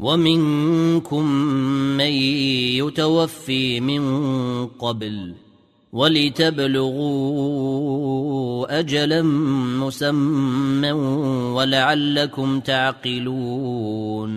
ومنكم من يتوفي من قبل ولتبلغوا أجلا مسمى ولعلكم تعقلون